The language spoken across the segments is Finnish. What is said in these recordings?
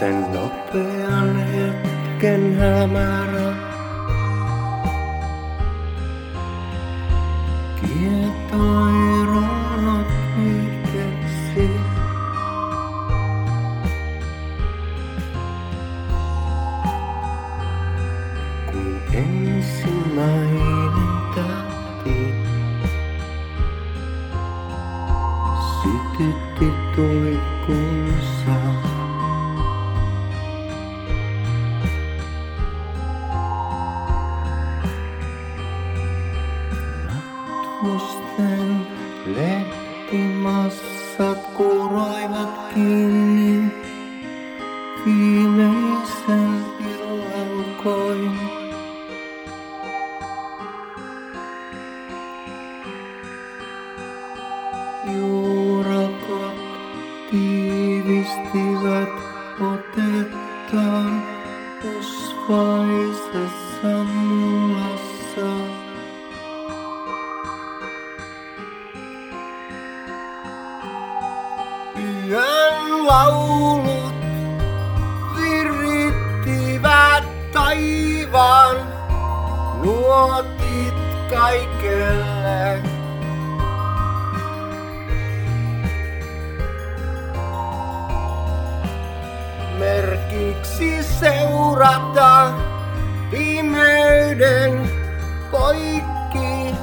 sen nopean hetken hämärä. Kietoi runot vihkeksi. Kun ensimmäinen tähti sytytti tuikkunsa. Matkusten lehtimassat kuroivat. Juurakot tiivistivät usvaisessa mullassa. Laulut virittivät taivaan nuotit kaikelle. Merkiksi seurata pimeyden poikki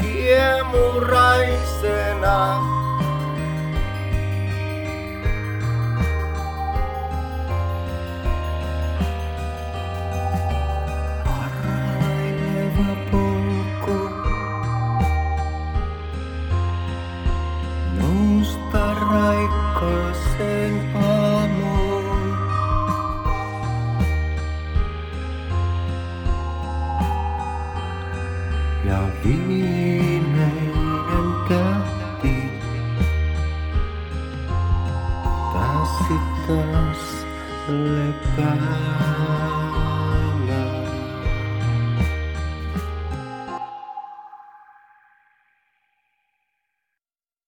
kiemuraisena. cursing amor. La vine engganti Pasitas lepas